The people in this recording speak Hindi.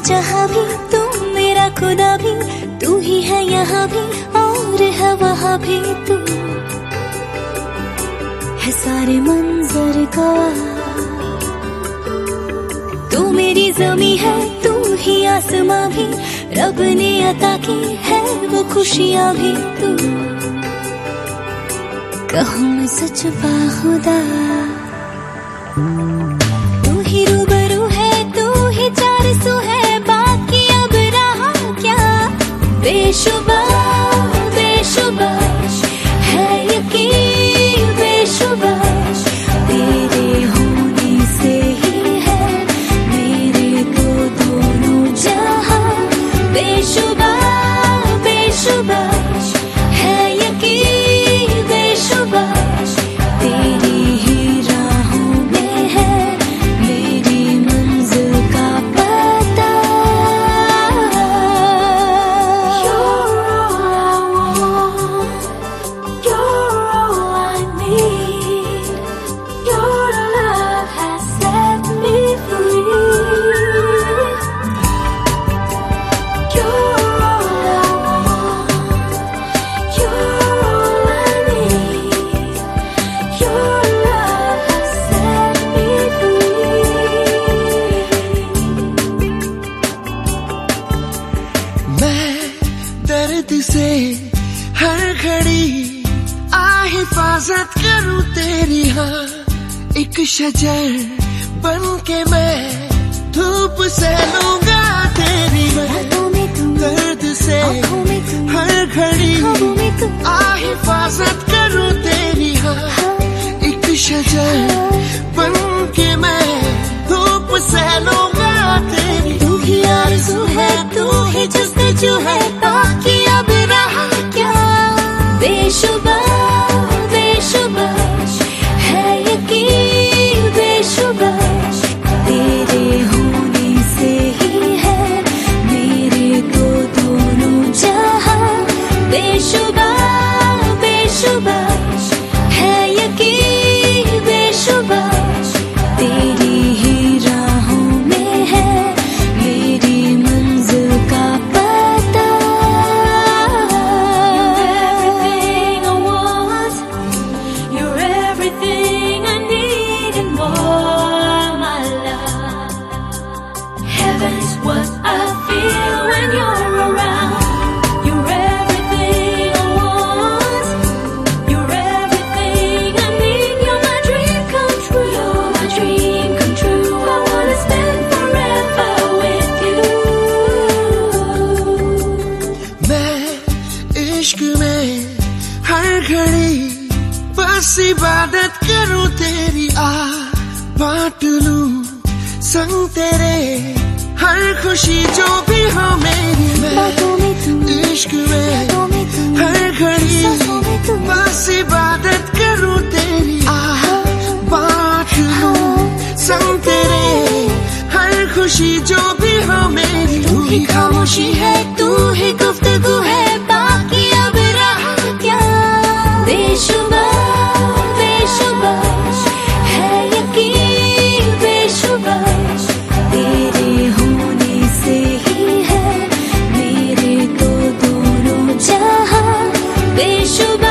जहाँ भी तू मेरा खुदा भी, तू ही है यहाँ भी, और है वहाँ भी तू। है सारे मंजर का। तू मेरी जमी है, तू ही आसमां भी, रब ने अता की है वो खुशियाँ भी तू। कहूँ मैं सच तू goodbye. हर घड़ी आ हिफाजत करूँ तेरी हाँ एक शजर बन के मैं धूप से लूँगा तेरी मैं तुम दर्द से हर घड़ी आ हिफाजत बस इबादत करूँ तेरी आ बांट लूँ। संग तेरे हर खुशी जो भी हो मेरी मैं। इश्क में हर घड़ी। बस इबादत करूँ तेरी आ बांट लूँ। संग तेरे हर खुशी जो भी हो मेरी तू ही खामोशी है तू ही गुफ्तगू है। യേശുബ